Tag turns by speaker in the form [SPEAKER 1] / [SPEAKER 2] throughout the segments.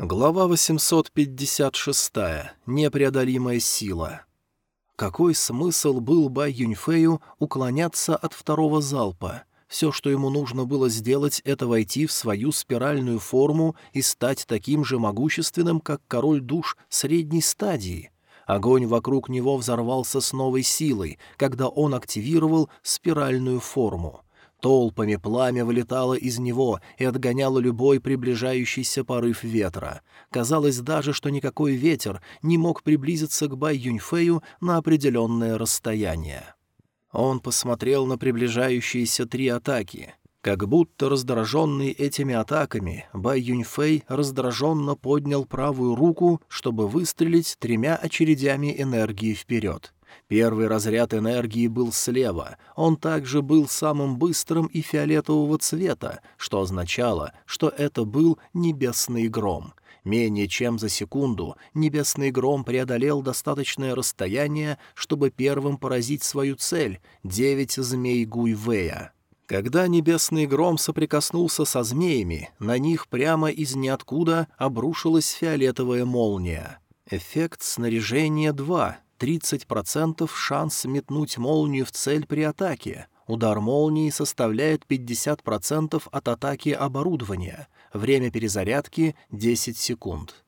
[SPEAKER 1] Глава 856. Непреодолимая сила. Какой смысл был Бай Юньфею уклоняться от второго залпа? Все, что ему нужно было сделать, это войти в свою спиральную форму и стать таким же могущественным, как король душ средней стадии. Огонь вокруг него взорвался с новой силой, когда он активировал спиральную форму — Толпами пламя вылетало из него и отгоняло любой приближающийся порыв ветра. Казалось даже, что никакой ветер не мог приблизиться к Бай Юньфею на определенное расстояние. Он посмотрел на приближающиеся три атаки. Как будто раздраженный этими атаками, Бай Юньфэй раздраженно поднял правую руку, чтобы выстрелить тремя очередями энергии вперед. Первый разряд энергии был слева, он также был самым быстрым и фиолетового цвета, что означало, что это был небесный гром. Менее чем за секунду небесный гром преодолел достаточное расстояние, чтобы первым поразить свою цель — девять змей Гуйвея. Когда небесный гром соприкоснулся со змеями, на них прямо из ниоткуда обрушилась фиолетовая молния. Эффект снаряжения 2, 30% шанс метнуть молнию в цель при атаке. Удар молнии составляет 50% от атаки оборудования. Время перезарядки — 10 секунд.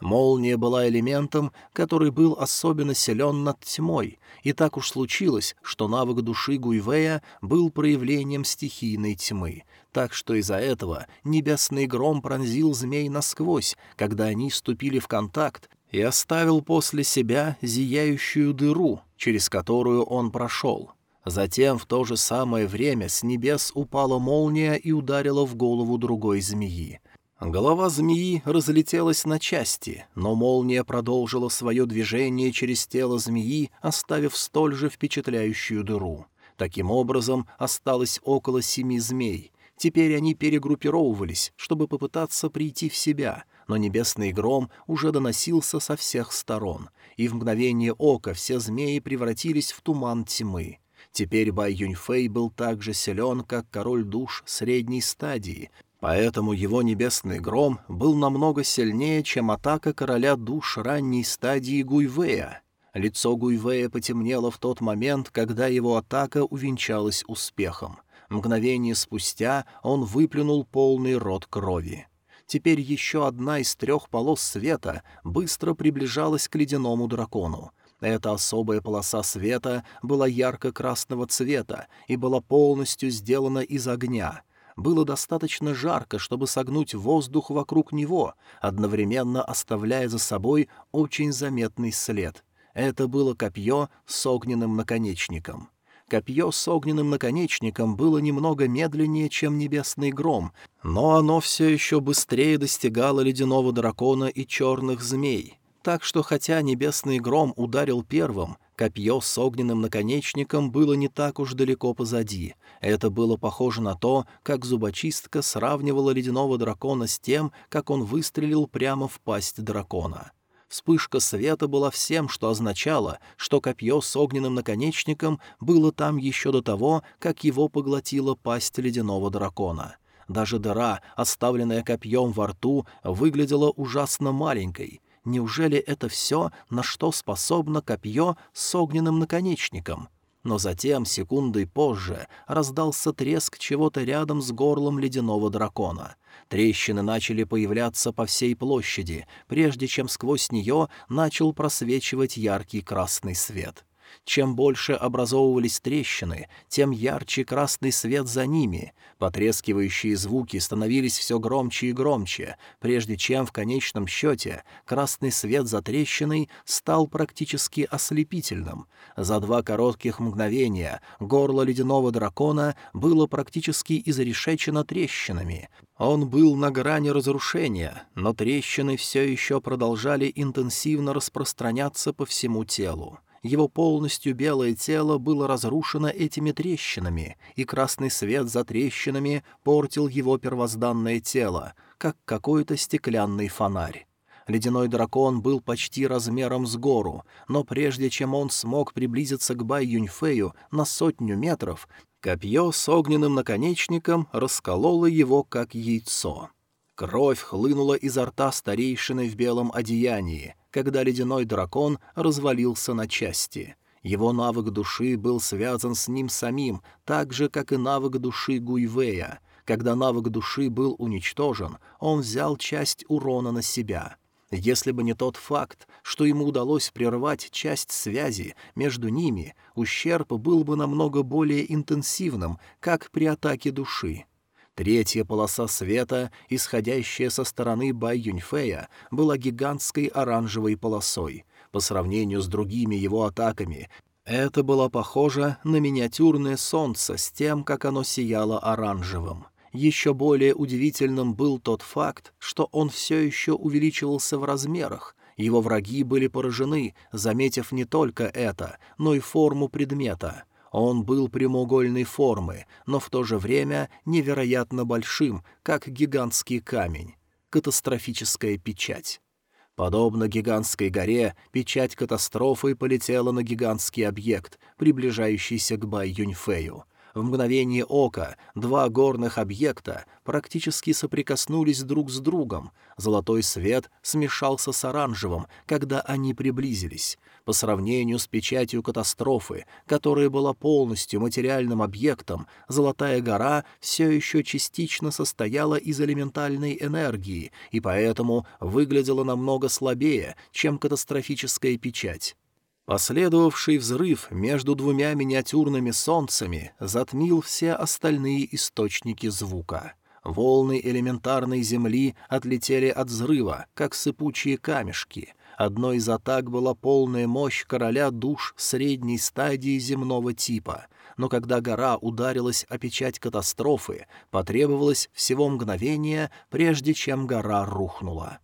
[SPEAKER 1] Молния была элементом, который был особенно силен над тьмой, и так уж случилось, что навык души Гуйвея был проявлением стихийной тьмы, так что из-за этого небесный гром пронзил змей насквозь, когда они вступили в контакт и оставил после себя зияющую дыру, через которую он прошел. Затем в то же самое время с небес упала молния и ударила в голову другой змеи. Голова змеи разлетелась на части, но молния продолжила свое движение через тело змеи, оставив столь же впечатляющую дыру. Таким образом, осталось около семи змей. Теперь они перегруппировывались, чтобы попытаться прийти в себя, но небесный гром уже доносился со всех сторон, и в мгновение ока все змеи превратились в туман тьмы. Теперь Бай Юньфэй был так же силен, как король душ средней стадии, поэтому его небесный гром был намного сильнее, чем атака короля душ ранней стадии Гуйвея. Лицо Гуйвея потемнело в тот момент, когда его атака увенчалась успехом. Мгновение спустя он выплюнул полный рот крови. Теперь еще одна из трех полос света быстро приближалась к ледяному дракону. Эта особая полоса света была ярко-красного цвета и была полностью сделана из огня. Было достаточно жарко, чтобы согнуть воздух вокруг него, одновременно оставляя за собой очень заметный след. Это было копье с огненным наконечником. Копье с огненным наконечником было немного медленнее, чем небесный гром, но оно все еще быстрее достигало ледяного дракона и черных змей. Так что хотя небесный гром ударил первым, копье с огненным наконечником было не так уж далеко позади. Это было похоже на то, как зубочистка сравнивала ледяного дракона с тем, как он выстрелил прямо в пасть дракона. Вспышка света была всем, что означало, что копье с огненным наконечником было там еще до того, как его поглотила пасть ледяного дракона. Даже дыра, оставленная копьем во рту, выглядела ужасно маленькой. Неужели это все, на что способно копье с огненным наконечником? Но затем, секундой позже, раздался треск чего-то рядом с горлом ледяного дракона. Трещины начали появляться по всей площади, прежде чем сквозь нее начал просвечивать яркий красный свет. Чем больше образовывались трещины, тем ярче красный свет за ними. Потрескивающие звуки становились все громче и громче, прежде чем в конечном счете красный свет за трещиной стал практически ослепительным. За два коротких мгновения горло ледяного дракона было практически изрешечено трещинами. Он был на грани разрушения, но трещины все еще продолжали интенсивно распространяться по всему телу. Его полностью белое тело было разрушено этими трещинами, и красный свет за трещинами портил его первозданное тело, как какой-то стеклянный фонарь. Ледяной дракон был почти размером с гору, но прежде чем он смог приблизиться к Бай Юньфею на сотню метров, копье с огненным наконечником раскололо его как яйцо. Кровь хлынула изо рта старейшины в белом одеянии, когда ледяной дракон развалился на части. Его навык души был связан с ним самим, так же, как и навык души Гуйвея. Когда навык души был уничтожен, он взял часть урона на себя. Если бы не тот факт, что ему удалось прервать часть связи между ними, ущерб был бы намного более интенсивным, как при атаке души. Третья полоса света, исходящая со стороны Бай Юньфея, была гигантской оранжевой полосой. По сравнению с другими его атаками, это было похоже на миниатюрное солнце с тем, как оно сияло оранжевым. Еще более удивительным был тот факт, что он все еще увеличивался в размерах. Его враги были поражены, заметив не только это, но и форму предмета — он был прямоугольной формы, но в то же время невероятно большим, как гигантский камень. Катастрофическая печать. Подобно гигантской горе, печать катастрофы полетела на гигантский объект, приближающийся к Бай Юньфею. В мгновение ока два горных объекта практически соприкоснулись друг с другом. Золотой свет смешался с оранжевым, когда они приблизились. По сравнению с печатью катастрофы, которая была полностью материальным объектом, Золотая гора все еще частично состояла из элементальной энергии и поэтому выглядела намного слабее, чем катастрофическая печать. Последовавший взрыв между двумя миниатюрными солнцами затмил все остальные источники звука. Волны элементарной земли отлетели от взрыва, как сыпучие камешки. Одной из атак была полная мощь короля душ средней стадии земного типа. Но когда гора ударилась о печать катастрофы, потребовалось всего мгновение, прежде чем гора рухнула.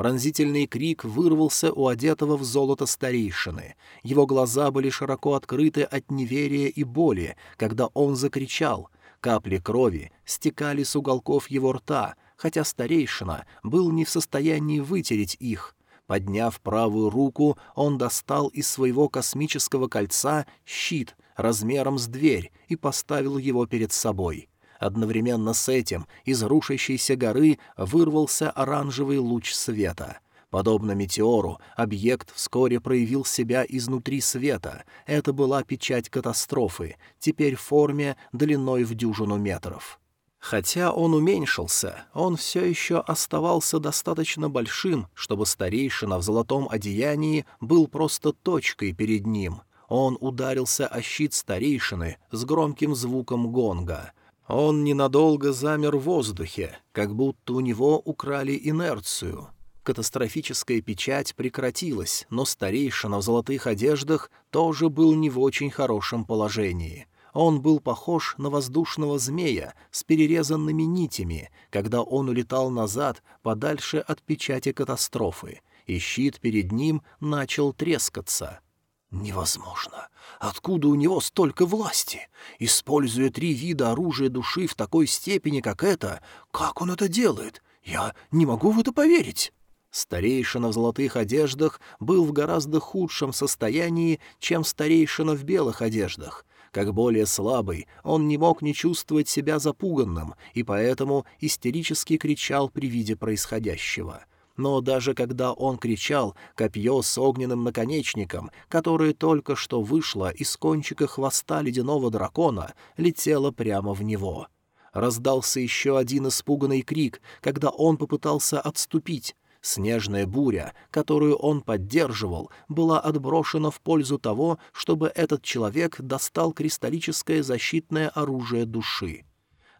[SPEAKER 1] Пронзительный крик вырвался у одетого в золото старейшины. Его глаза были широко открыты от неверия и боли, когда он закричал. Капли крови стекали с уголков его рта, хотя старейшина был не в состоянии вытереть их. Подняв правую руку, он достал из своего космического кольца щит размером с дверь и поставил его перед собой. Одновременно с этим из рушащейся горы вырвался оранжевый луч света. Подобно метеору, объект вскоре проявил себя изнутри света. Это была печать катастрофы, теперь в форме длиной в дюжину метров. Хотя он уменьшился, он все еще оставался достаточно большим, чтобы старейшина в золотом одеянии был просто точкой перед ним. Он ударился о щит старейшины с громким звуком гонга. Он ненадолго замер в воздухе, как будто у него украли инерцию. Катастрофическая печать прекратилась, но старейшина в золотых одеждах тоже был не в очень хорошем положении. Он был похож на воздушного змея с перерезанными нитями, когда он улетал назад подальше от печати катастрофы, и щит перед ним начал трескаться — Невозможно. Откуда у него столько власти? Используя три вида оружия души в такой степени, как это, как он это делает? Я не могу в это поверить. Старейшина в золотых одеждах был в гораздо худшем состоянии, чем старейшина в белых одеждах. Как более слабый, он не мог не чувствовать себя запуганным, и поэтому истерически кричал при виде происходящего но даже когда он кричал, копье с огненным наконечником, которое только что вышло из кончика хвоста ледяного дракона, летело прямо в него. Раздался еще один испуганный крик, когда он попытался отступить. Снежная буря, которую он поддерживал, была отброшена в пользу того, чтобы этот человек достал кристаллическое защитное оружие души.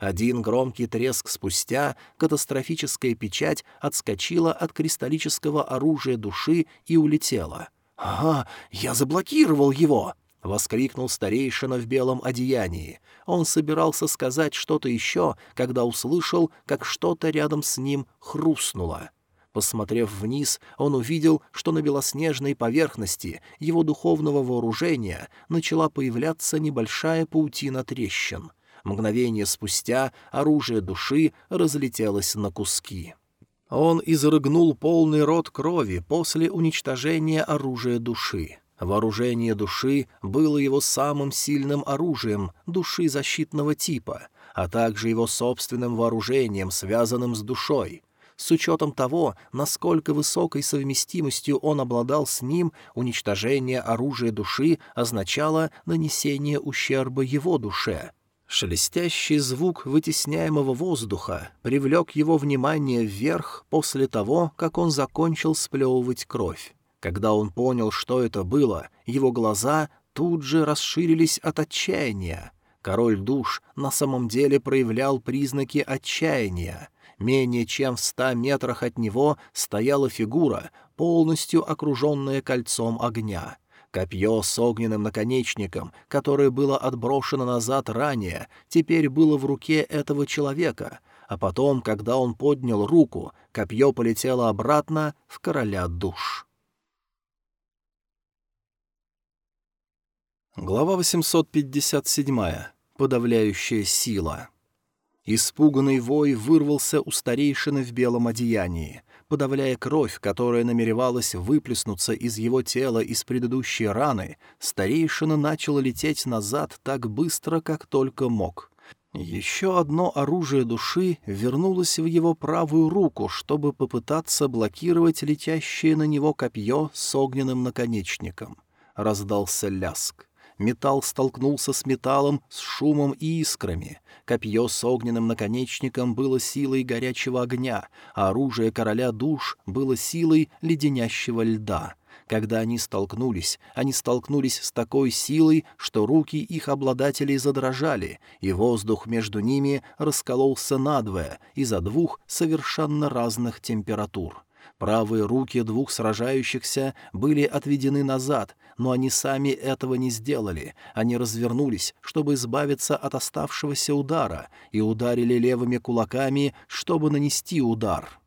[SPEAKER 1] Один громкий треск спустя катастрофическая печать отскочила от кристаллического оружия души и улетела. «Ага, я заблокировал его!» — воскликнул старейшина в белом одеянии. Он собирался сказать что-то еще, когда услышал, как что-то рядом с ним хрустнуло. Посмотрев вниз, он увидел, что на белоснежной поверхности его духовного вооружения начала появляться небольшая паутина трещин. Мгновение спустя оружие души разлетелось на куски. Он изрыгнул полный рот крови после уничтожения оружия души. Вооружение души было его самым сильным оружием души защитного типа, а также его собственным вооружением, связанным с душой. С учетом того, насколько высокой совместимостью он обладал с ним, уничтожение оружия души означало нанесение ущерба его душе. Шелестящий звук вытесняемого воздуха привлек его внимание вверх после того, как он закончил сплевывать кровь. Когда он понял, что это было, его глаза тут же расширились от отчаяния. Король душ на самом деле проявлял признаки отчаяния. Менее чем в ста метрах от него стояла фигура, полностью окруженная кольцом огня. Копье с огненным наконечником, которое было отброшено назад ранее, теперь было в руке этого человека, а потом, когда он поднял руку, копье полетело обратно в короля душ. Глава 857. Подавляющая сила. Испуганный вой вырвался у старейшины в белом одеянии подавляя кровь, которая намеревалась выплеснуться из его тела из предыдущей раны, старейшина начал лететь назад так быстро, как только мог. Еще одно оружие души вернулось в его правую руку, чтобы попытаться блокировать летящее на него копье с огненным наконечником. Раздался ляск. Металл столкнулся с металлом с шумом и искрами. Копье с огненным наконечником было силой горячего огня, а оружие короля душ было силой леденящего льда. Когда они столкнулись, они столкнулись с такой силой, что руки их обладателей задрожали, и воздух между ними раскололся надвое из-за двух совершенно разных температур. Правые руки двух сражающихся были отведены назад, но они сами этого не сделали. Они развернулись, чтобы избавиться от оставшегося удара, и ударили левыми кулаками, чтобы нанести удар.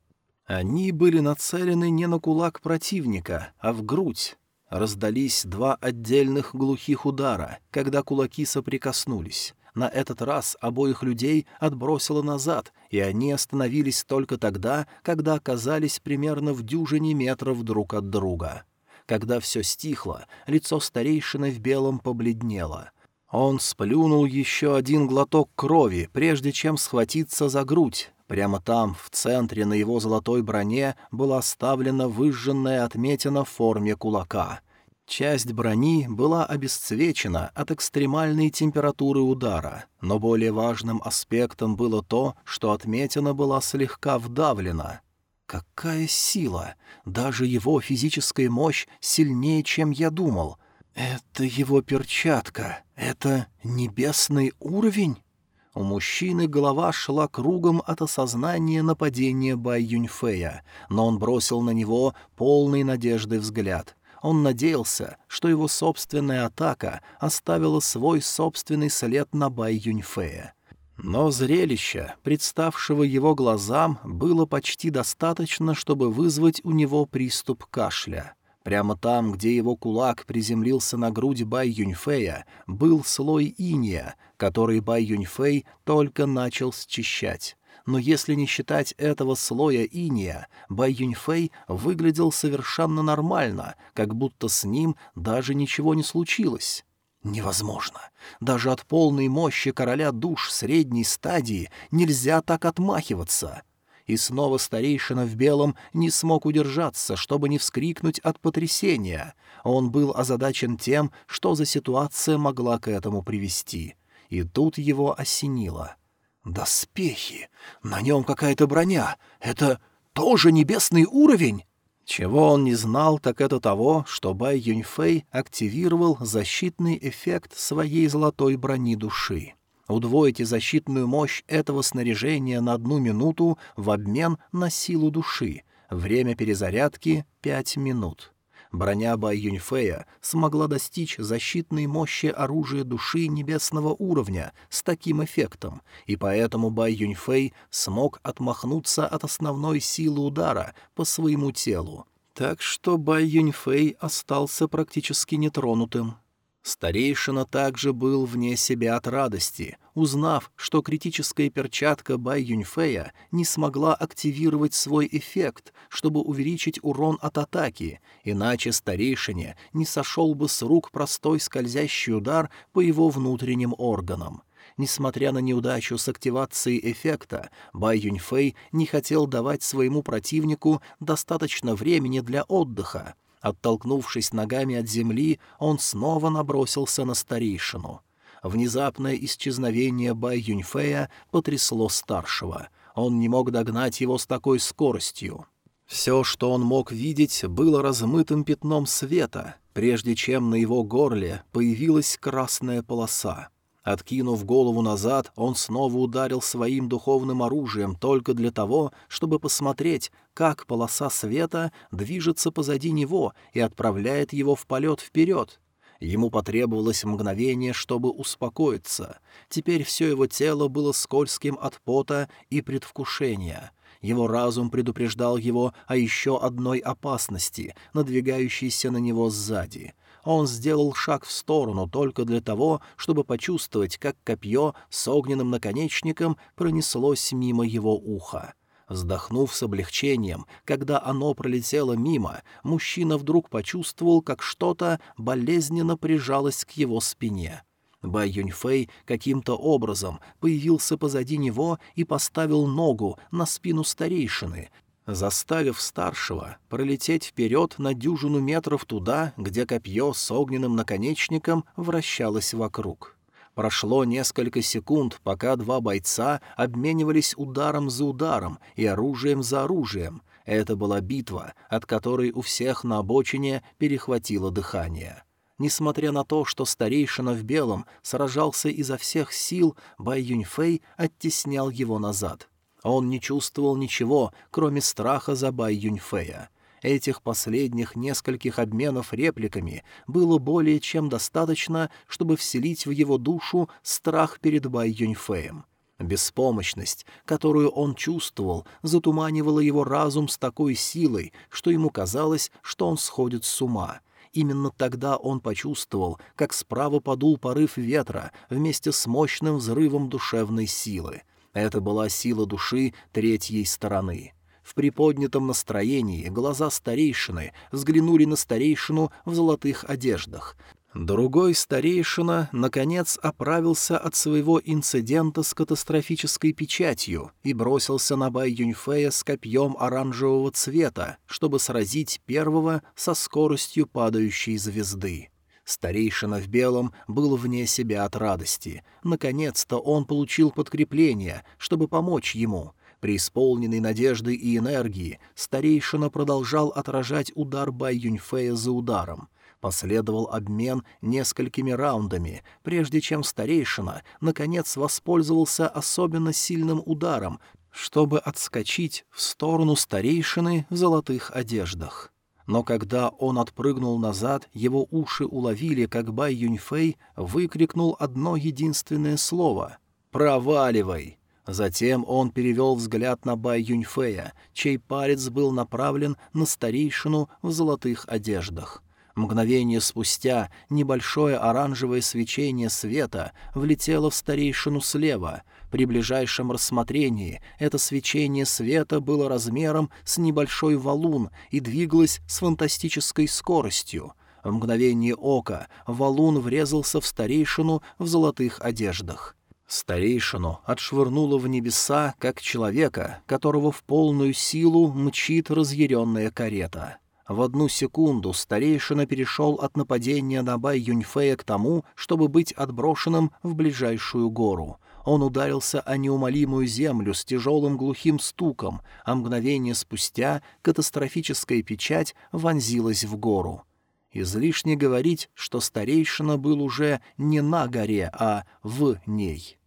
[SPEAKER 1] Они были нацелены не на кулак противника, а в грудь. Раздались два отдельных глухих удара, когда кулаки соприкоснулись. На этот раз обоих людей отбросило назад, и они остановились только тогда, когда оказались примерно в дюжине метров друг от друга. Когда все стихло, лицо старейшины в белом побледнело. Он сплюнул еще один глоток крови, прежде чем схватиться за грудь. Прямо там, в центре на его золотой броне, была оставлена выжженная отметина в форме кулака. Часть брони была обесцвечена от экстремальной температуры удара, но более важным аспектом было то, что отметина была слегка вдавлена. Какая сила! Даже его физическая мощь сильнее, чем я думал. Это его перчатка. Это небесный уровень? У мужчины голова шла кругом от осознания нападения Бай Юньфея, но он бросил на него полный надежды взгляд. Он надеялся, что его собственная атака оставила свой собственный след на Бай Юньфея. Но зрелище, представшего его глазам, было почти достаточно, чтобы вызвать у него приступ кашля. Прямо там, где его кулак приземлился на грудь Бай Юньфея, был слой иния, который Бай Юньфей только начал счищать. Но если не считать этого слоя иния, Бай Юньфэй выглядел совершенно нормально, как будто с ним даже ничего не случилось. Невозможно. Даже от полной мощи короля душ средней стадии нельзя так отмахиваться. И снова старейшина в белом не смог удержаться, чтобы не вскрикнуть от потрясения. Он был озадачен тем, что за ситуация могла к этому привести. И тут его осенило. «Доспехи! На нем какая-то броня! Это тоже небесный уровень!» Чего он не знал, так это того, что Бай Юньфэй активировал защитный эффект своей золотой брони души. Удвойте защитную мощь этого снаряжения на одну минуту в обмен на силу души. Время перезарядки — пять минут. Броня Бай Юньфея смогла достичь защитной мощи оружия души небесного уровня с таким эффектом, и поэтому Бай Юньфэй смог отмахнуться от основной силы удара по своему телу. Так что Бай Юньфэй остался практически нетронутым. Старейшина также был вне себя от радости, узнав, что критическая перчатка Бай Юньфея не смогла активировать свой эффект, чтобы увеличить урон от атаки, иначе старейшине не сошел бы с рук простой скользящий удар по его внутренним органам. Несмотря на неудачу с активацией эффекта, Бай Юньфэй не хотел давать своему противнику достаточно времени для отдыха. Оттолкнувшись ногами от земли, он снова набросился на старейшину. Внезапное исчезновение Бай Юньфэя потрясло старшего. Он не мог догнать его с такой скоростью. Все, что он мог видеть, было размытым пятном света, прежде чем на его горле появилась красная полоса. Откинув голову назад, он снова ударил своим духовным оружием только для того, чтобы посмотреть, как полоса света движется позади него и отправляет его в полет вперед. Ему потребовалось мгновение, чтобы успокоиться. Теперь все его тело было скользким от пота и предвкушения. Его разум предупреждал его о еще одной опасности, надвигающейся на него сзади — он сделал шаг в сторону только для того, чтобы почувствовать, как копье с огненным наконечником пронеслось мимо его уха. Вздохнув с облегчением, когда оно пролетело мимо, мужчина вдруг почувствовал, как что-то болезненно прижалось к его спине. Бай Юньфэй каким-то образом появился позади него и поставил ногу на спину старейшины, заставив старшего пролететь вперед на дюжину метров туда, где копье с огненным наконечником вращалось вокруг. Прошло несколько секунд, пока два бойца обменивались ударом за ударом и оружием за оружием. Это была битва, от которой у всех на обочине перехватило дыхание. Несмотря на то, что старейшина в белом сражался изо всех сил, Бай Юньфэй оттеснял его назад — он не чувствовал ничего, кроме страха за Бай Юньфея. Этих последних нескольких обменов репликами было более чем достаточно, чтобы вселить в его душу страх перед Бай Юньфеем. Беспомощность, которую он чувствовал, затуманивала его разум с такой силой, что ему казалось, что он сходит с ума. Именно тогда он почувствовал, как справа подул порыв ветра вместе с мощным взрывом душевной силы — это была сила души третьей стороны. В приподнятом настроении глаза старейшины взглянули на старейшину в золотых одеждах. Другой старейшина, наконец, оправился от своего инцидента с катастрофической печатью и бросился на Бай Юньфея с копьем оранжевого цвета, чтобы сразить первого со скоростью падающей звезды. Старейшина в белом был вне себя от радости. Наконец-то он получил подкрепление, чтобы помочь ему. При исполненной надежды и энергии старейшина продолжал отражать удар Бай Юньфея за ударом. Последовал обмен несколькими раундами, прежде чем старейшина, наконец, воспользовался особенно сильным ударом, чтобы отскочить в сторону старейшины в золотых одеждах. Но когда он отпрыгнул назад, его уши уловили, как Бай Юньфэй выкрикнул одно единственное слово «Проваливай!». Затем он перевел взгляд на Бай Юньфэя, чей палец был направлен на старейшину в золотых одеждах. Мгновение спустя небольшое оранжевое свечение света влетело в старейшину слева, при ближайшем рассмотрении это свечение света было размером с небольшой валун и двигалось с фантастической скоростью. В мгновение ока валун врезался в старейшину в золотых одеждах. Старейшину отшвырнуло в небеса, как человека, которого в полную силу мчит разъяренная карета. В одну секунду старейшина перешел от нападения на Бай Юньфея к тому, чтобы быть отброшенным в ближайшую гору он ударился о неумолимую землю с тяжелым глухим стуком, а мгновение спустя катастрофическая печать вонзилась в гору. Излишне говорить, что старейшина был уже не на горе, а в ней.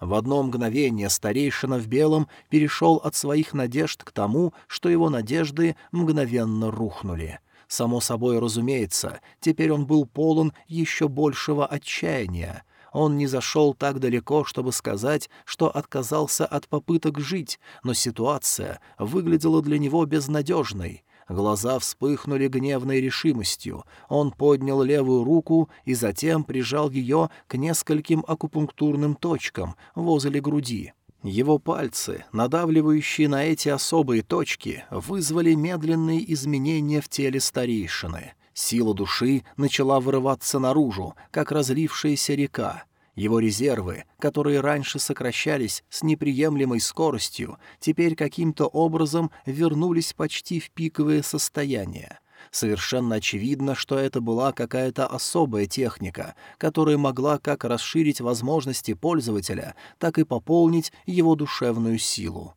[SPEAKER 1] В одно мгновение старейшина в белом перешел от своих надежд к тому, что его надежды мгновенно рухнули. Само собой разумеется, теперь он был полон еще большего отчаяния. Он не зашел так далеко, чтобы сказать, что отказался от попыток жить, но ситуация выглядела для него безнадежной. Глаза вспыхнули гневной решимостью. Он поднял левую руку и затем прижал ее к нескольким акупунктурным точкам возле груди. Его пальцы, надавливающие на эти особые точки, вызвали медленные изменения в теле старейшины. Сила души начала вырываться наружу, как разлившаяся река. Его резервы, которые раньше сокращались с неприемлемой скоростью, теперь каким-то образом вернулись почти в пиковое состояние. Совершенно очевидно, что это была какая-то особая техника, которая могла как расширить возможности пользователя, так и пополнить его душевную силу.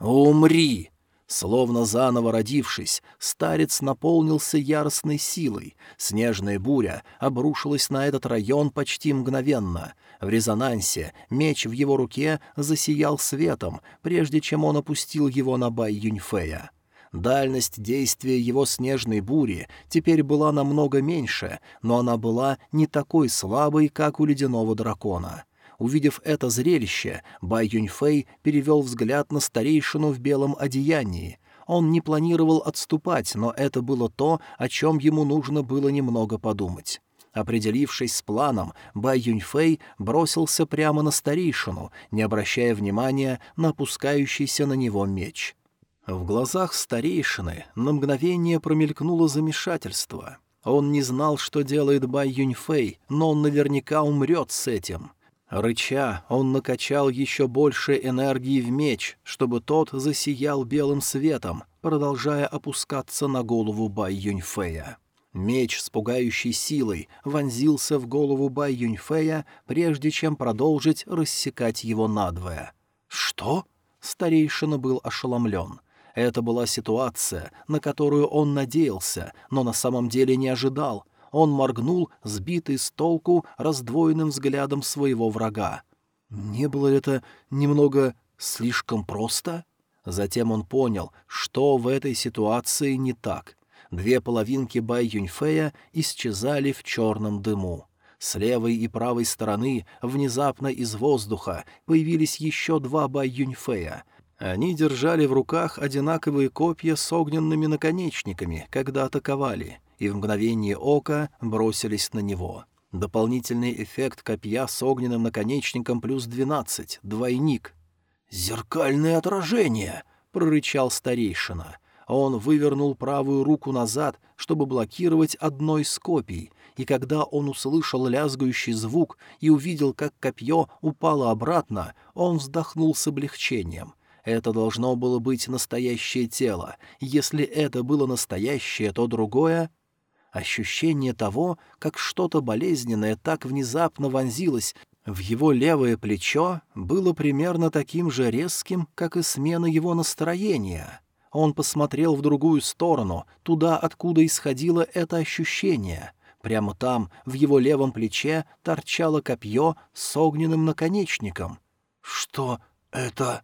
[SPEAKER 1] «Умри!» Словно заново родившись, старец наполнился яростной силой. Снежная буря обрушилась на этот район почти мгновенно. В резонансе меч в его руке засиял светом, прежде чем он опустил его на Бай Юньфея. Дальность действия его снежной бури теперь была намного меньше, но она была не такой слабой, как у ледяного дракона. Увидев это зрелище, Бай Юньфэй перевел взгляд на старейшину в белом одеянии. Он не планировал отступать, но это было то, о чем ему нужно было немного подумать. Определившись с планом, Бай Юньфэй бросился прямо на старейшину, не обращая внимания на опускающийся на него меч. В глазах старейшины на мгновение промелькнуло замешательство. Он не знал, что делает Бай Юньфэй, но он наверняка умрет с этим. Рыча, он накачал еще больше энергии в меч, чтобы тот засиял белым светом, продолжая опускаться на голову Бай Юньфэя. Меч с пугающей силой вонзился в голову Бай Юньфэя, прежде чем продолжить рассекать его надвое. «Что?» — старейшина был ошеломлен — это была ситуация, на которую он надеялся, но на самом деле не ожидал. Он моргнул, сбитый с толку, раздвоенным взглядом своего врага. Не было ли это немного слишком просто? Затем он понял, что в этой ситуации не так. Две половинки Бай Юньфея исчезали в черном дыму. С левой и правой стороны внезапно из воздуха появились еще два Бай Юньфея, они держали в руках одинаковые копья с огненными наконечниками, когда атаковали, и в мгновение ока бросились на него. Дополнительный эффект копья с огненным наконечником плюс 12, двойник. «Зеркальное отражение!» — прорычал старейшина. Он вывернул правую руку назад, чтобы блокировать одно из копий, и когда он услышал лязгающий звук и увидел, как копье упало обратно, он вздохнул с облегчением — это должно было быть настоящее тело. Если это было настоящее, то другое... Ощущение того, как что-то болезненное так внезапно вонзилось в его левое плечо, было примерно таким же резким, как и смена его настроения. Он посмотрел в другую сторону, туда, откуда исходило это ощущение. Прямо там, в его левом плече, торчало копье с огненным наконечником. «Что это?»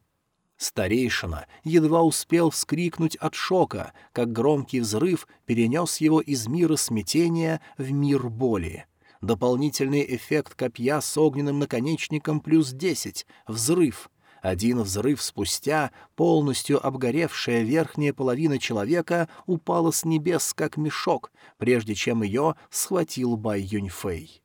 [SPEAKER 1] Старейшина едва успел вскрикнуть от шока, как громкий взрыв перенес его из мира смятения в мир боли. Дополнительный эффект копья с огненным наконечником плюс десять. Взрыв. Один взрыв спустя, полностью обгоревшая верхняя половина человека упала с небес, как мешок, прежде чем ее схватил Бай Юньфэй.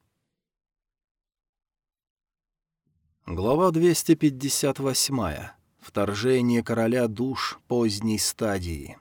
[SPEAKER 1] Глава 258. Вторжение короля душ поздней стадии.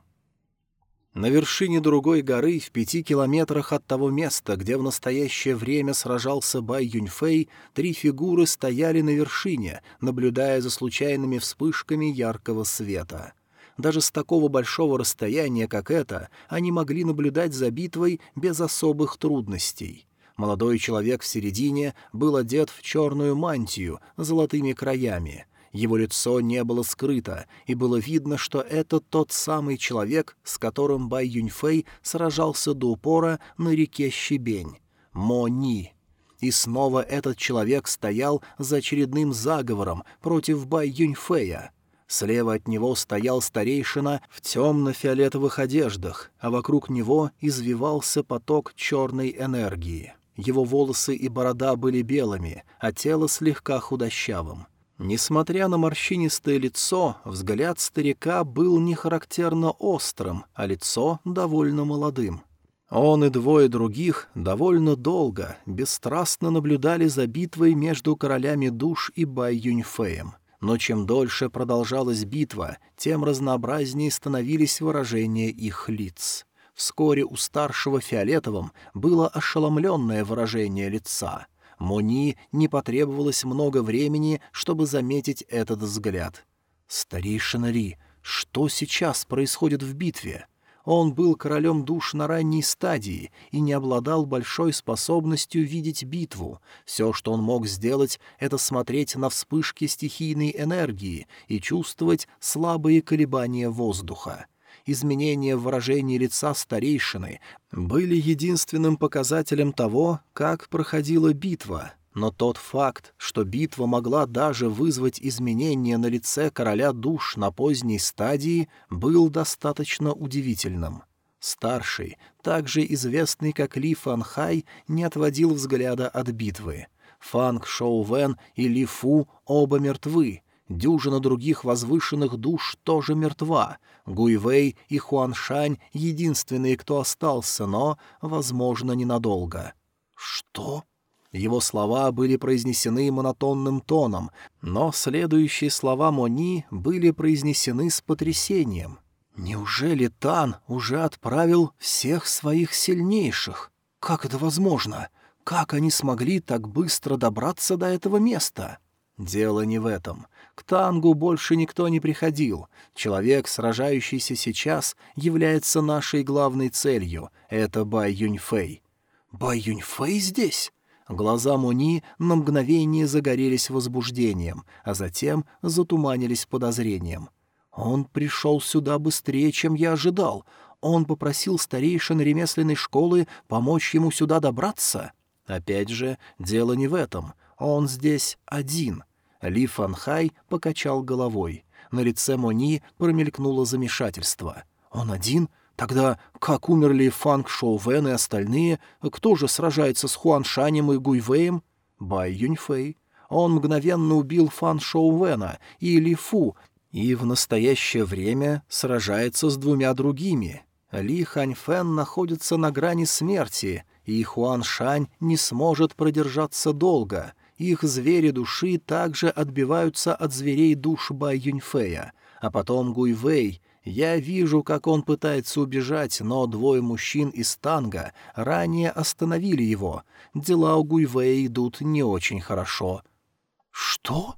[SPEAKER 1] На вершине другой горы, в пяти километрах от того места, где в настоящее время сражался Бай Юньфэй, три фигуры стояли на вершине, наблюдая за случайными вспышками яркого света. Даже с такого большого расстояния, как это, они могли наблюдать за битвой без особых трудностей. Молодой человек в середине был одет в черную мантию с золотыми краями — его лицо не было скрыто, и было видно, что это тот самый человек, с которым Бай Юньфэй сражался до упора на реке Щебень. Мо Ни. И снова этот человек стоял за очередным заговором против Бай Юньфэя. Слева от него стоял старейшина в темно-фиолетовых одеждах, а вокруг него извивался поток черной энергии. Его волосы и борода были белыми, а тело слегка худощавым. Несмотря на морщинистое лицо, взгляд старика был не характерно острым, а лицо довольно молодым. Он и двое других довольно долго, бесстрастно наблюдали за битвой между королями душ и Бай Юньфеем. Но чем дольше продолжалась битва, тем разнообразнее становились выражения их лиц. Вскоре у старшего фиолетовым было ошеломленное выражение лица — Мони не потребовалось много времени, чтобы заметить этот взгляд. «Старейшина Ри, что сейчас происходит в битве?» Он был королем душ на ранней стадии и не обладал большой способностью видеть битву. Все, что он мог сделать, это смотреть на вспышки стихийной энергии и чувствовать слабые колебания воздуха. Изменения в выражении лица старейшины были единственным показателем того, как проходила битва — но тот факт, что битва могла даже вызвать изменения на лице короля душ на поздней стадии, был достаточно удивительным. Старший, также известный как Ли Фан Хай, не отводил взгляда от битвы. Фанг Шоу Вен и Ли Фу оба мертвы, дюжина других возвышенных душ тоже мертва, Гуйвей и Хуаншань — единственные, кто остался, но, возможно, ненадолго. «Что?» Его слова были произнесены монотонным тоном, но следующие слова Мони были произнесены с потрясением. «Неужели Тан уже отправил всех своих сильнейших? Как это возможно? Как они смогли так быстро добраться до этого места?» Дело не в этом. К Тангу больше никто не приходил. Человек, сражающийся сейчас, является нашей главной целью. Это Бай Юньфэй. «Бай Юньфэй здесь?» Глаза Муни на мгновение загорелись возбуждением, а затем затуманились подозрением. «Он пришел сюда быстрее, чем я ожидал. Он попросил старейшин ремесленной школы помочь ему сюда добраться?» Опять же, дело не в этом. Он здесь один. Ли Фанхай покачал головой. На лице Мони промелькнуло замешательство. «Он один? Тогда как умерли Фанг Шоу-Вен и остальные? Кто же сражается с Хуаншанем и Гуйвеем? Бай Юньфэй. Он мгновенно убил Фан Шоу-Вена и Ли Фу, и в настоящее время сражается с двумя другими. Ли Ханьфэн находится на грани смерти, и Хуан Шань не сможет продержаться долго. Их звери души также отбиваются от зверей душ Бай Юньфэя. А потом Гуйвей — я вижу, как он пытается убежать, но двое мужчин из танга ранее остановили его. Дела у Гуйвея идут не очень хорошо. «Что?»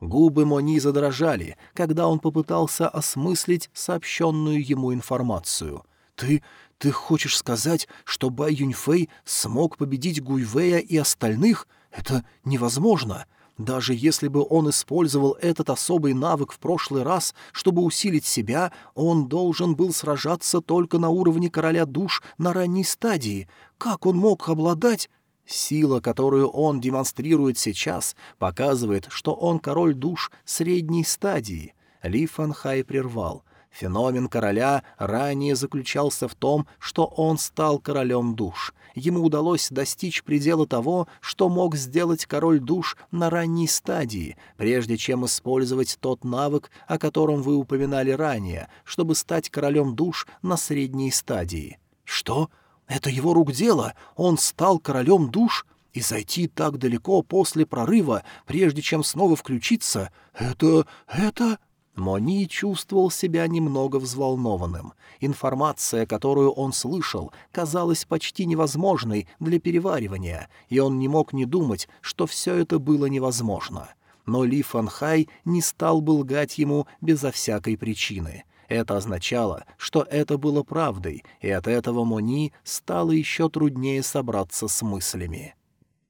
[SPEAKER 1] Губы Мони задрожали, когда он попытался осмыслить сообщенную ему информацию. «Ты... ты хочешь сказать, что Бай Юньфэй смог победить Гуйвея и остальных? Это невозможно!» Даже если бы он использовал этот особый навык в прошлый раз, чтобы усилить себя, он должен был сражаться только на уровне короля душ на ранней стадии. Как он мог обладать... Сила, которую он демонстрирует сейчас, показывает, что он король душ средней стадии. Ли Фан Хай прервал — Феномен короля ранее заключался в том, что он стал королем душ. Ему удалось достичь предела того, что мог сделать король душ на ранней стадии, прежде чем использовать тот навык, о котором вы упоминали ранее, чтобы стать королем душ на средней стадии. Что? Это его рук дело? Он стал королем душ? И зайти так далеко после прорыва, прежде чем снова включиться, это... это... Мони чувствовал себя немного взволнованным. Информация, которую он слышал, казалась почти невозможной для переваривания, и он не мог не думать, что все это было невозможно. Но Ли Фанхай не стал бы лгать ему безо всякой причины. Это означало, что это было правдой, и от этого Мони стало еще труднее собраться с мыслями.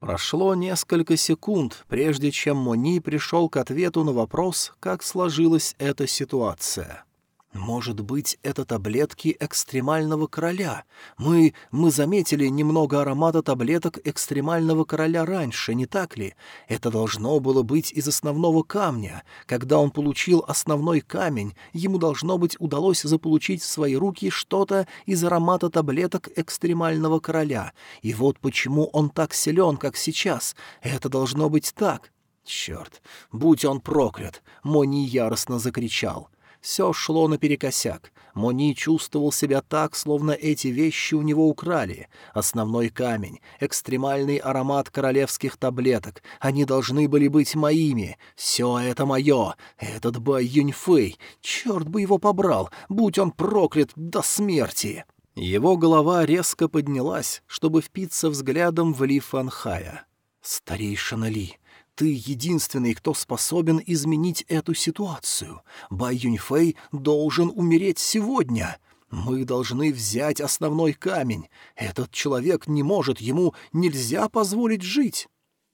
[SPEAKER 1] Прошло несколько секунд, прежде чем Мони пришел к ответу на вопрос, как сложилась эта ситуация. Может быть, это таблетки экстремального короля. Мы... мы заметили немного аромата таблеток экстремального короля раньше, не так ли? Это должно было быть из основного камня. Когда он получил основной камень, ему, должно быть, удалось заполучить в свои руки что-то из аромата таблеток экстремального короля. И вот почему он так силен, как сейчас. Это должно быть так. Черт, будь он проклят! Мони яростно закричал. Все шло наперекосяк. Мони чувствовал себя так, словно эти вещи у него украли. Основной камень, экстремальный аромат королевских таблеток. Они должны были быть моими. Все это мое. Этот Бай Юньфэй. Черт бы его побрал, будь он проклят до смерти. Его голова резко поднялась, чтобы впиться взглядом в Ли Фанхая. «Старейшина Ли, ты единственный, кто способен изменить эту ситуацию. Бай Юньфэй должен умереть сегодня. Мы должны взять основной камень. Этот человек не может, ему нельзя позволить жить».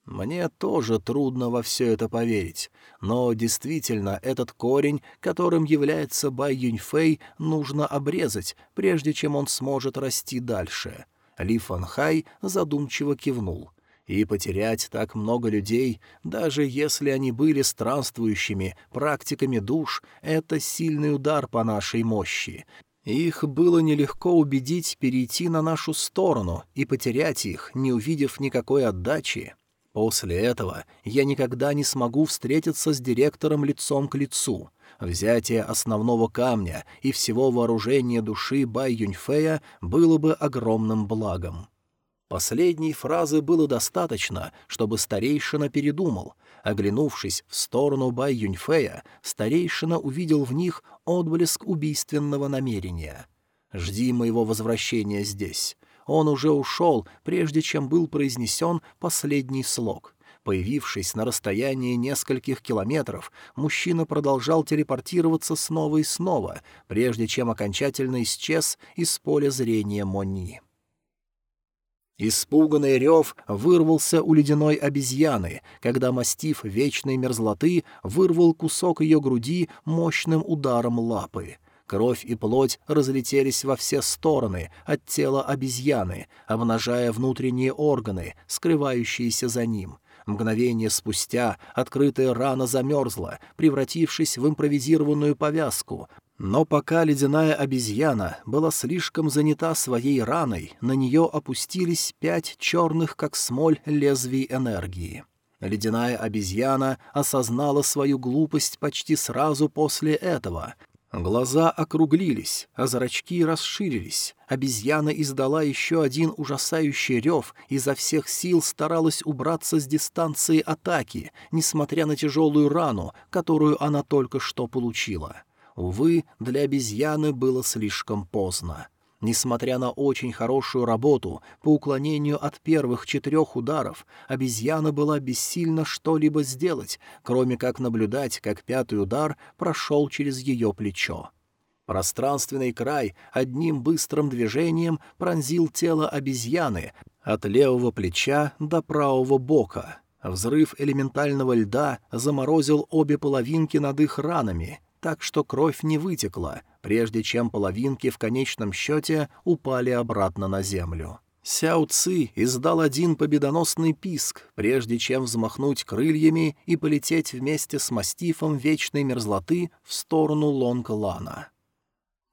[SPEAKER 1] Мне тоже трудно во все это поверить, но действительно этот корень, которым является Бай Юньфэй, нужно обрезать, прежде чем он сможет расти дальше. Ли Фан Хай задумчиво кивнул. И потерять так много людей, даже если они были странствующими практиками душ, это сильный удар по нашей мощи. Их было нелегко убедить перейти на нашу сторону и потерять их, не увидев никакой отдачи. После этого я никогда не смогу встретиться с директором лицом к лицу. Взятие основного камня и всего вооружения души Бай Юньфея было бы огромным благом. Последней фразы было достаточно, чтобы старейшина передумал. Оглянувшись в сторону Бай Юньфея, старейшина увидел в них отблеск убийственного намерения. «Жди моего возвращения здесь. Он уже ушел, прежде чем был произнесен последний слог. Появившись на расстоянии нескольких километров, мужчина продолжал телепортироваться снова и снова, прежде чем окончательно исчез из поля зрения Монни. Испуганный рев вырвался у ледяной обезьяны, когда мастиф вечной мерзлоты вырвал кусок ее груди мощным ударом лапы — Кровь и плоть разлетелись во все стороны от тела обезьяны, обнажая внутренние органы, скрывающиеся за ним. Мгновение спустя открытая рана замерзла, превратившись в импровизированную повязку, но пока ледяная обезьяна была слишком занята своей раной, на нее опустились пять черных, как смоль, лезвий энергии. Ледяная обезьяна осознала свою глупость почти сразу после этого, Глаза округлились, а зрачки расширились. Обезьяна издала еще один ужасающий рев, и изо всех сил старалась убраться с дистанции атаки, несмотря на тяжелую рану, которую она только что получила. Увы, для обезьяны было слишком поздно. Несмотря на очень хорошую работу по уклонению от первых четырех ударов, обезьяна была бессильна что-либо сделать, кроме как наблюдать, как пятый удар прошел через ее плечо. Пространственный край одним быстрым движением пронзил тело обезьяны от левого плеча до правого бока. Взрыв элементального льда заморозил обе половинки над их ранами — так что кровь не вытекла, прежде чем половинки в конечном счете упали обратно на землю. Сяо Ци издал один победоносный писк, прежде чем взмахнуть крыльями и полететь вместе с мастифом вечной мерзлоты в сторону Лонг-Лана.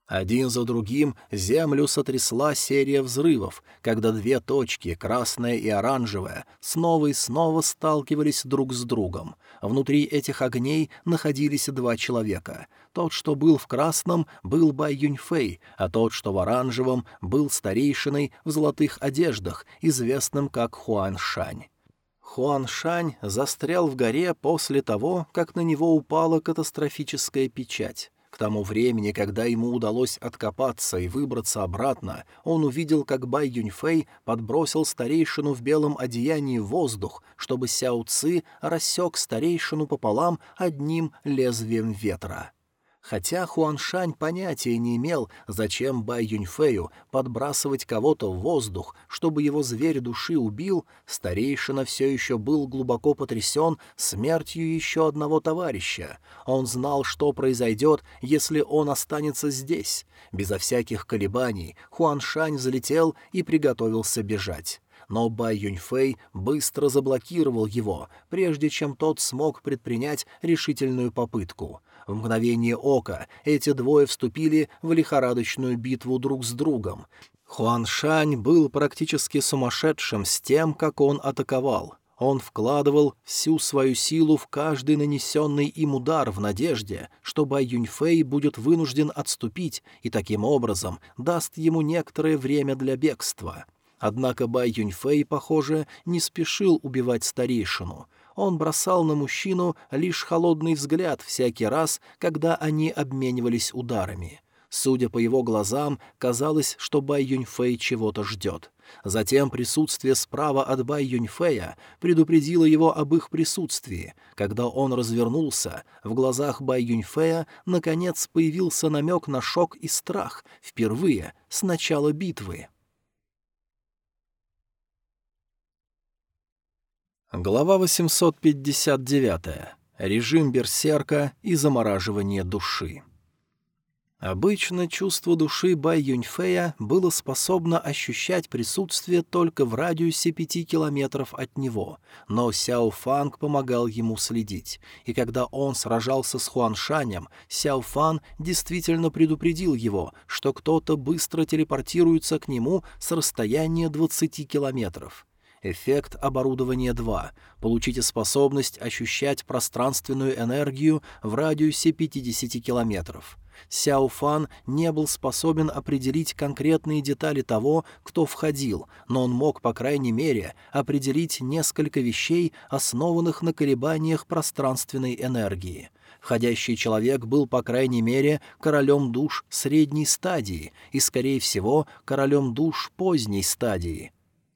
[SPEAKER 1] Один за другим землю сотрясла серия взрывов, когда две точки, красная и оранжевая, снова и снова сталкивались друг с другом. Внутри этих огней находились два человека. Тот, что был в красном, был Бай Юньфэй, а тот, что в оранжевом, был старейшиной в золотых одеждах, известным как Хуан Шань. Хуан Шань застрял в горе после того, как на него упала катастрофическая печать. К тому времени, когда ему удалось откопаться и выбраться обратно, он увидел, как Бай Юньфэй подбросил старейшину в белом одеянии воздух, чтобы Сяо Ци рассек старейшину пополам одним лезвием ветра. Хотя Хуаншань понятия не имел, зачем Бай Юньфэю подбрасывать кого-то в воздух, чтобы его зверь души убил, старейшина все еще был глубоко потрясен смертью еще одного товарища. Он знал, что произойдет, если он останется здесь. Безо всяких колебаний Хуаншань залетел и приготовился бежать но Бай Юньфэй быстро заблокировал его, прежде чем тот смог предпринять решительную попытку. В мгновение ока эти двое вступили в лихорадочную битву друг с другом. Хуан Шань был практически сумасшедшим с тем, как он атаковал. Он вкладывал всю свою силу в каждый нанесенный им удар в надежде, что Бай Юньфэй будет вынужден отступить и таким образом даст ему некоторое время для бегства. Однако Бай Юньфэй, похоже, не спешил убивать старейшину — он бросал на мужчину лишь холодный взгляд всякий раз, когда они обменивались ударами. Судя по его глазам, казалось, что Бай Юньфэй чего-то ждет. Затем присутствие справа от Бай Юньфэя предупредило его об их присутствии. Когда он развернулся, в глазах Бай Юньфэя наконец появился намек на шок и страх, впервые с начала битвы. Глава 859. Режим берсерка и замораживание души. Обычно чувство души Бай Юньфея было способно ощущать присутствие только в радиусе пяти километров от него, но Сяо Фанг помогал ему следить, и когда он сражался с Хуаншанем, Сяо Фан действительно предупредил его, что кто-то быстро телепортируется к нему с расстояния двадцати километров. Эффект оборудования 2. Получите способность ощущать пространственную энергию в радиусе 50 километров. Сяо Фан не был способен определить конкретные детали того, кто входил, но он мог, по крайней мере, определить несколько вещей, основанных на колебаниях пространственной энергии. Входящий человек был, по крайней мере, королем душ средней стадии и, скорее всего, королем душ поздней стадии.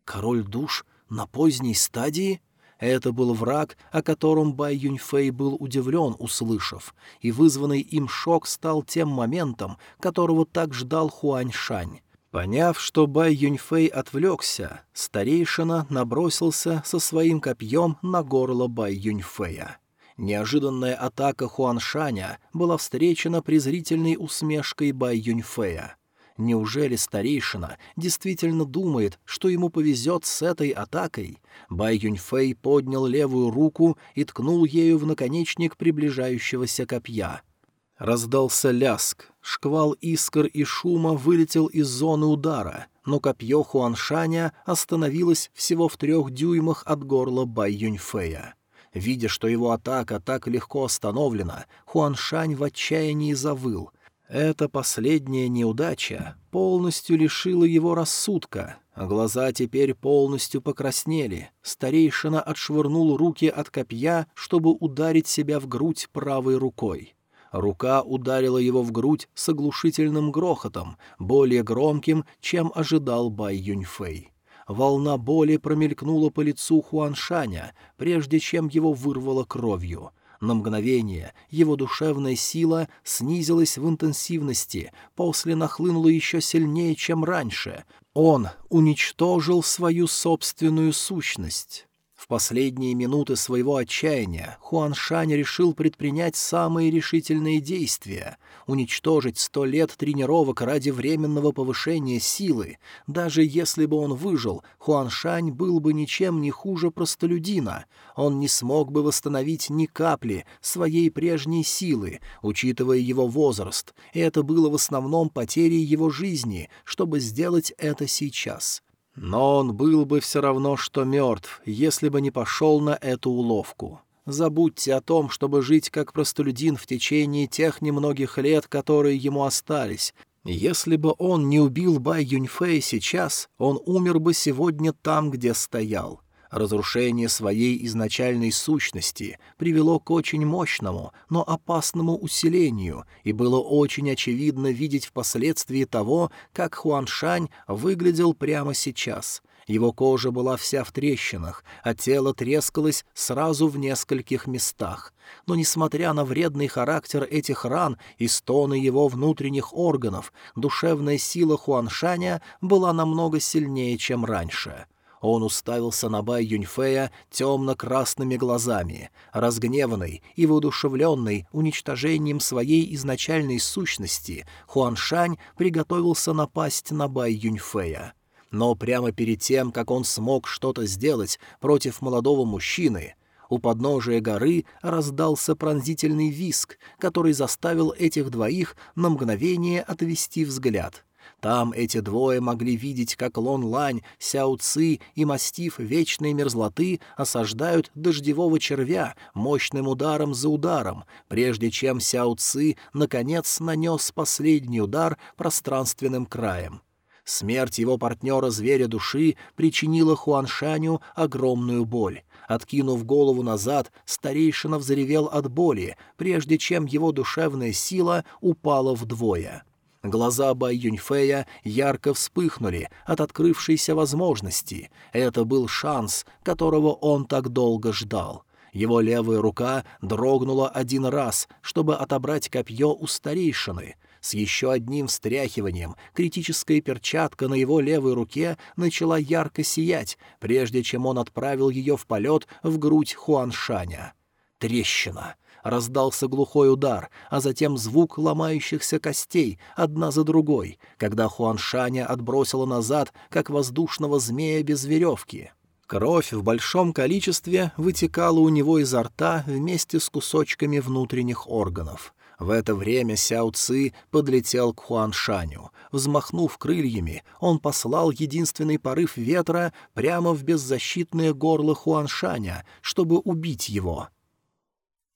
[SPEAKER 1] Король душ на поздней стадии? Это был враг, о котором Бай Юньфэй был удивлен, услышав, и вызванный им шок стал тем моментом, которого так ждал Хуань Шань. Поняв, что Бай Юньфэй отвлекся, старейшина набросился со своим копьем на горло Бай Юньфэя. Неожиданная атака Хуаншаня была встречена презрительной усмешкой Бай Юньфэя. Неужели старейшина действительно думает, что ему повезет с этой атакой? Бай Юньфэй поднял левую руку и ткнул ею в наконечник приближающегося копья. Раздался ляск. Шквал искр и шума вылетел из зоны удара, но копье Хуаншаня остановилось всего в трех дюймах от горла Бай Юньфэя. Видя, что его атака так легко остановлена, Хуаншань в отчаянии завыл — эта последняя неудача полностью лишила его рассудка. Глаза теперь полностью покраснели. Старейшина отшвырнул руки от копья, чтобы ударить себя в грудь правой рукой. Рука ударила его в грудь с оглушительным грохотом, более громким, чем ожидал Бай Юньфэй. Волна боли промелькнула по лицу Хуаншаня, прежде чем его вырвало кровью — на мгновение его душевная сила снизилась в интенсивности, после нахлынула еще сильнее, чем раньше. Он уничтожил свою собственную сущность. В последние минуты своего отчаяния Хуан Шань решил предпринять самые решительные действия — уничтожить сто лет тренировок ради временного повышения силы. Даже если бы он выжил, Хуан Шань был бы ничем не хуже простолюдина. Он не смог бы восстановить ни капли своей прежней силы, учитывая его возраст, и это было в основном потерей его жизни, чтобы сделать это сейчас. Но он был бы все равно, что мертв, если бы не пошел на эту уловку. Забудьте о том, чтобы жить как простолюдин в течение тех немногих лет, которые ему остались. Если бы он не убил Бай Юньфэй сейчас, он умер бы сегодня там, где стоял. Разрушение своей изначальной сущности привело к очень мощному, но опасному усилению, и было очень очевидно видеть впоследствии того, как Хуаншань выглядел прямо сейчас. Его кожа была вся в трещинах, а тело трескалось сразу в нескольких местах. Но, несмотря на вредный характер этих ран и стоны его внутренних органов, душевная сила Хуаншаня была намного сильнее, чем раньше. Он уставился на Бай Юньфея темно-красными глазами, разгневанный и воодушевленный уничтожением своей изначальной сущности, Хуаншань приготовился напасть на Бай Юньфея. Но прямо перед тем, как он смог что-то сделать против молодого мужчины, у подножия горы раздался пронзительный виск, который заставил этих двоих на мгновение отвести взгляд — там эти двое могли видеть, как Лон Лань, Сяо Ци и мастиф вечной мерзлоты осаждают дождевого червя мощным ударом за ударом, прежде чем Сяо Ци наконец нанес последний удар пространственным краем. Смерть его партнера-зверя души причинила Хуаншаню огромную боль. Откинув голову назад, старейшина взревел от боли, прежде чем его душевная сила упала вдвое. Глаза Бай Юньфея ярко вспыхнули от открывшейся возможности. Это был шанс, которого он так долго ждал. Его левая рука дрогнула один раз, чтобы отобрать копье у старейшины. С еще одним встряхиванием критическая перчатка на его левой руке начала ярко сиять, прежде чем он отправил ее в полет в грудь Хуаншаня. Трещина раздался глухой удар, а затем звук ломающихся костей, одна за другой, когда Хуаншаня отбросила назад, как воздушного змея без веревки. Кровь в большом количестве вытекала у него изо рта вместе с кусочками внутренних органов. В это время Сяо Ци подлетел к Хуаншаню. Взмахнув крыльями, он послал единственный порыв ветра прямо в беззащитное горло Хуаншаня, чтобы убить его —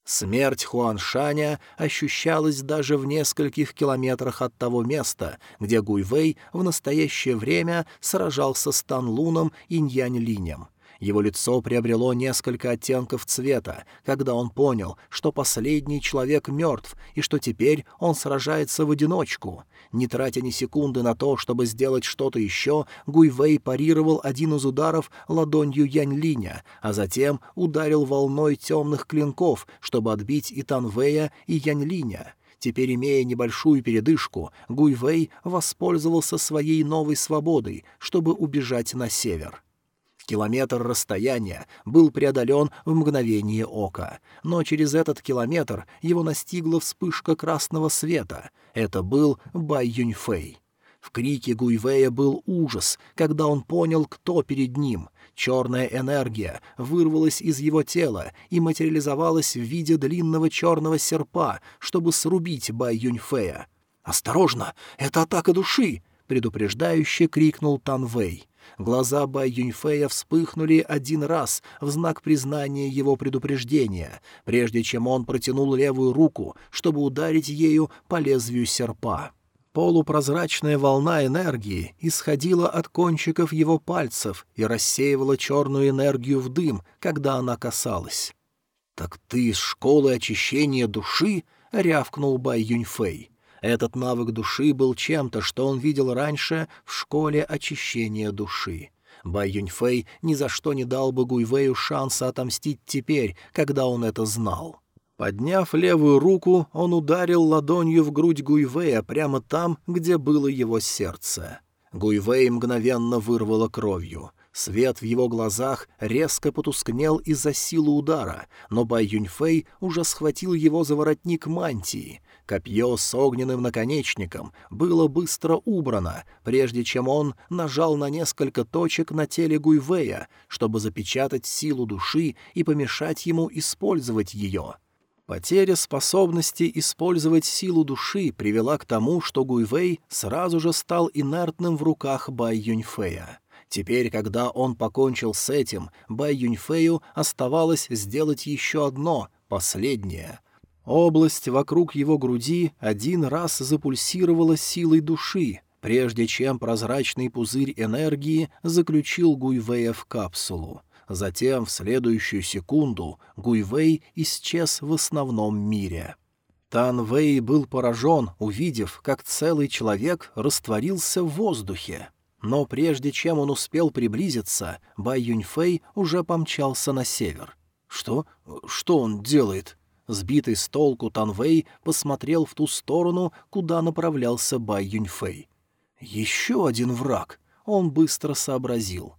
[SPEAKER 1] Смерть Хуаншаня ощущалась даже в нескольких километрах от того места, где Гуйвей в настоящее время сражался с Танлуном и Ньянь-Линем. Его лицо приобрело несколько оттенков цвета, когда он понял, что последний человек мертв и что теперь он сражается в одиночку. Не тратя ни секунды на то, чтобы сделать что-то еще, Гуйвей парировал один из ударов ладонью Янь-Линя, а затем ударил волной темных клинков, чтобы отбить и Танвея, и Янь-Линя. Теперь, имея небольшую передышку, Гуйвей воспользовался своей новой свободой, чтобы убежать на север. Километр расстояния был преодолен в мгновение ока, но через этот километр его настигла вспышка красного света. Это был Бай Юньфэй. В крике Гуйвея был ужас, когда он понял, кто перед ним. Черная энергия вырвалась из его тела и материализовалась в виде длинного черного серпа, чтобы срубить Бай Юньфэя. «Осторожно! Это атака души!» — предупреждающе крикнул Тан Вэй. Глаза Бай Юньфея вспыхнули один раз в знак признания его предупреждения, прежде чем он протянул левую руку, чтобы ударить ею по лезвию серпа. Полупрозрачная волна энергии исходила от кончиков его пальцев и рассеивала черную энергию в дым, когда она касалась. «Так ты из школы очищения души?» — рявкнул Бай Юньфэй. Этот навык души был чем-то, что он видел раньше в школе очищения души. Бай Юньфэй ни за что не дал бы Гуйвэю шанса отомстить теперь, когда он это знал. Подняв левую руку, он ударил ладонью в грудь Гуйвэя прямо там, где было его сердце. Гуйвэй мгновенно вырвало кровью. Свет в его глазах резко потускнел из-за силы удара, но Бай Юньфэй уже схватил его за воротник мантии. Копье с огненным наконечником было быстро убрано, прежде чем он нажал на несколько точек на теле Гуйвея, чтобы запечатать силу души и помешать ему использовать ее. Потеря способности использовать силу души привела к тому, что Гуйвей сразу же стал инертным в руках Бай Юньфея. Теперь, когда он покончил с этим, Бай Юньфею оставалось сделать еще одно, последнее — Область вокруг его груди один раз запульсировала силой души, прежде чем прозрачный пузырь энергии заключил Гуйвея в капсулу. Затем, в следующую секунду, Гуйвей исчез в основном мире. Тан Вэй был поражен, увидев, как целый человек растворился в воздухе. Но прежде чем он успел приблизиться, Бай Юньфэй уже помчался на север. «Что? Что он делает?» Сбитый с толку Танвей посмотрел в ту сторону, куда направлялся Бай Юньфэй. «Еще один враг!» — он быстро сообразил.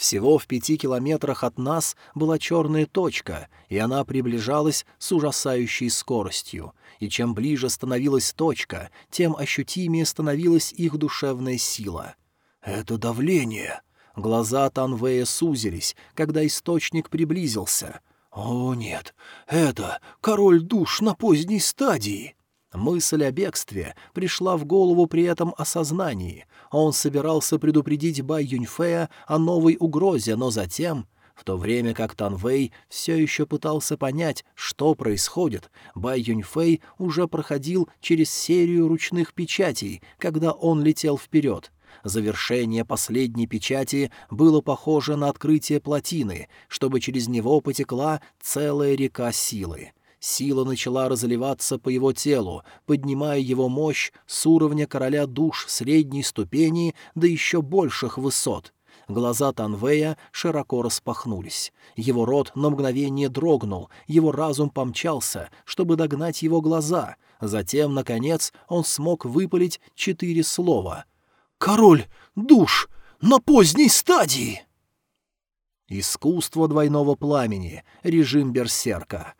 [SPEAKER 1] Всего в пяти километрах от нас была черная точка, и она приближалась с ужасающей скоростью. И чем ближе становилась точка, тем ощутимее становилась их душевная сила. «Это давление!» Глаза Танвея сузились, когда источник приблизился. «О, нет, это король душ на поздней стадии!» Мысль о бегстве пришла в голову при этом осознании. Он собирался предупредить Бай Юньфея о новой угрозе, но затем... В то время как Танвей все еще пытался понять, что происходит, Бай Юньфэй уже проходил через серию ручных печатей, когда он летел вперед. Завершение последней печати было похоже на открытие плотины, чтобы через него потекла целая река силы. Сила начала разливаться по его телу, поднимая его мощь с уровня короля душ средней ступени до еще больших высот. Глаза Танвея широко распахнулись. Его рот на мгновение дрогнул, его разум помчался, чтобы догнать его глаза. Затем, наконец, он смог выпалить четыре слова. «Король душ на поздней стадии!» Искусство двойного пламени, режим берсерка.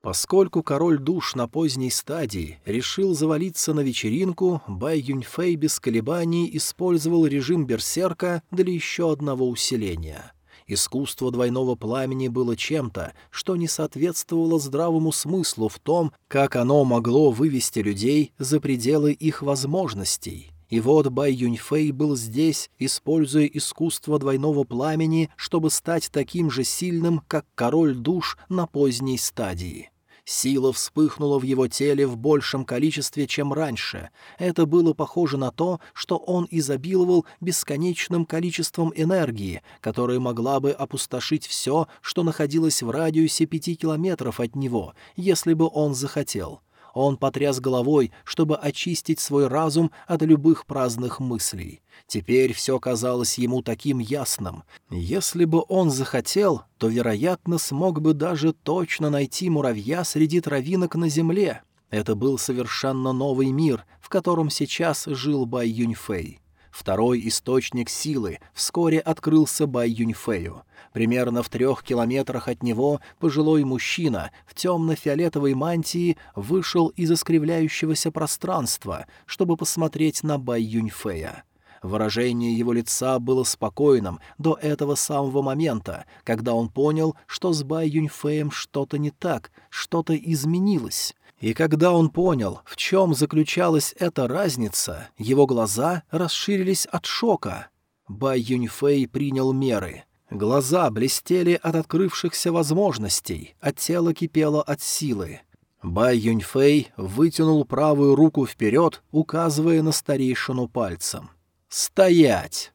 [SPEAKER 1] Поскольку король душ на поздней стадии решил завалиться на вечеринку, Бай Юньфэй без колебаний использовал режим берсерка для еще одного усиления. Искусство двойного пламени было чем-то, что не соответствовало здравому смыслу в том, как оно могло вывести людей за пределы их возможностей. И вот Бай Юньфэй был здесь, используя искусство двойного пламени, чтобы стать таким же сильным, как король душ на поздней стадии. Сила вспыхнула в его теле в большем количестве, чем раньше. Это было похоже на то, что он изобиловал бесконечным количеством энергии, которая могла бы опустошить все, что находилось в радиусе пяти километров от него, если бы он захотел. Он потряс головой, чтобы очистить свой разум от любых праздных мыслей. Теперь все казалось ему таким ясным. Если бы он захотел, то, вероятно, смог бы даже точно найти муравья среди травинок на земле. Это был совершенно новый мир, в котором сейчас жил Бай Юньфэй. Второй источник силы вскоре открылся Бай Юньфэю. Примерно в трех километрах от него пожилой мужчина в темно-фиолетовой мантии вышел из искривляющегося пространства, чтобы посмотреть на Бай Юньфэя. Выражение его лица было спокойным до этого самого момента, когда он понял, что с Бай Юньфэем что-то не так, что-то изменилось. И когда он понял, в чем заключалась эта разница, его глаза расширились от шока. Бай Юньфэй принял меры. Глаза блестели от открывшихся возможностей, а тело кипело от силы. Бай Юньфэй вытянул правую руку вперед, указывая на старейшину пальцем. «Стоять!»